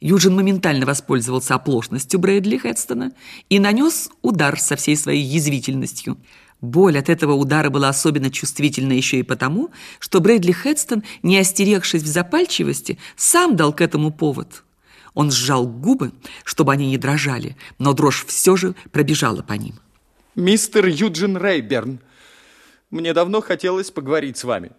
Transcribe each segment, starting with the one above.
Юджин моментально воспользовался оплошностью Брэдли Хедстона и нанес удар со всей своей язвительностью. Боль от этого удара была особенно чувствительна еще и потому, что Брэдли Хедстон, не остерегшись в запальчивости, сам дал к этому повод. Он сжал губы, чтобы они не дрожали, но дрожь все же пробежала по ним. Мистер Юджин Рейберн, мне давно хотелось поговорить с вами.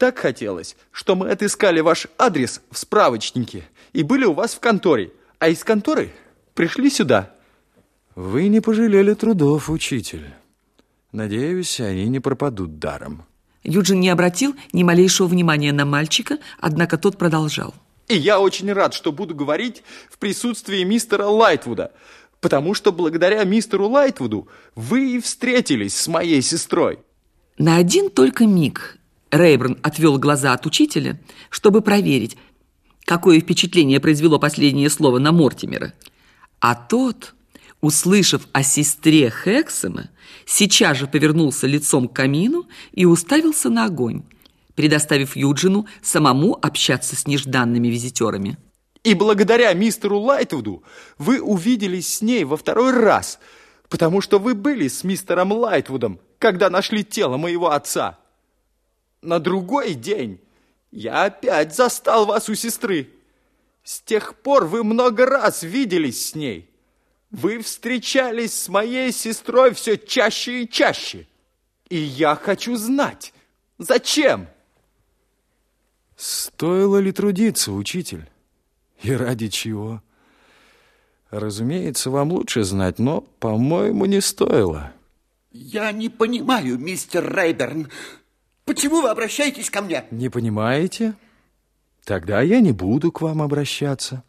Так хотелось, что мы отыскали ваш адрес в справочнике и были у вас в конторе, а из конторы пришли сюда. Вы не пожалели трудов, учитель. Надеюсь, они не пропадут даром. Юджин не обратил ни малейшего внимания на мальчика, однако тот продолжал. И я очень рад, что буду говорить в присутствии мистера Лайтвуда, потому что благодаря мистеру Лайтвуду вы и встретились с моей сестрой. На один только миг Рейбрн отвел глаза от учителя, чтобы проверить, какое впечатление произвело последнее слово на Мортимера. А тот, услышав о сестре Хексема, сейчас же повернулся лицом к камину и уставился на огонь, предоставив Юджину самому общаться с нежданными визитерами. И благодаря мистеру Лайтвуду вы увиделись с ней во второй раз, потому что вы были с мистером Лайтвудом, когда нашли тело моего отца. На другой день я опять застал вас у сестры. С тех пор вы много раз виделись с ней. Вы встречались с моей сестрой все чаще и чаще. И я хочу знать, зачем? Стоило ли трудиться, учитель? И ради чего? Разумеется, вам лучше знать, но, по-моему, не стоило. Я не понимаю, мистер Рейберн. Почему вы обращаетесь ко мне? Не понимаете? Тогда я не буду к вам обращаться.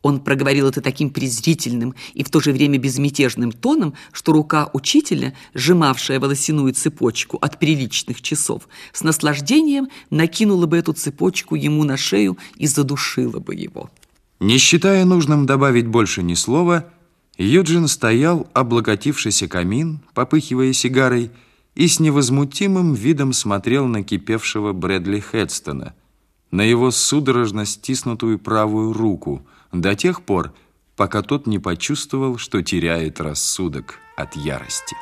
Он проговорил это таким презрительным и в то же время безмятежным тоном, что рука учителя, сжимавшая волосяную цепочку от приличных часов, с наслаждением накинула бы эту цепочку ему на шею и задушила бы его. Не считая нужным добавить больше ни слова, Юджин стоял, облокотившийся камин, попыхивая сигарой, и с невозмутимым видом смотрел на кипевшего Брэдли Хедстона, на его судорожно стиснутую правую руку – до тех пор, пока тот не почувствовал, что теряет рассудок от ярости.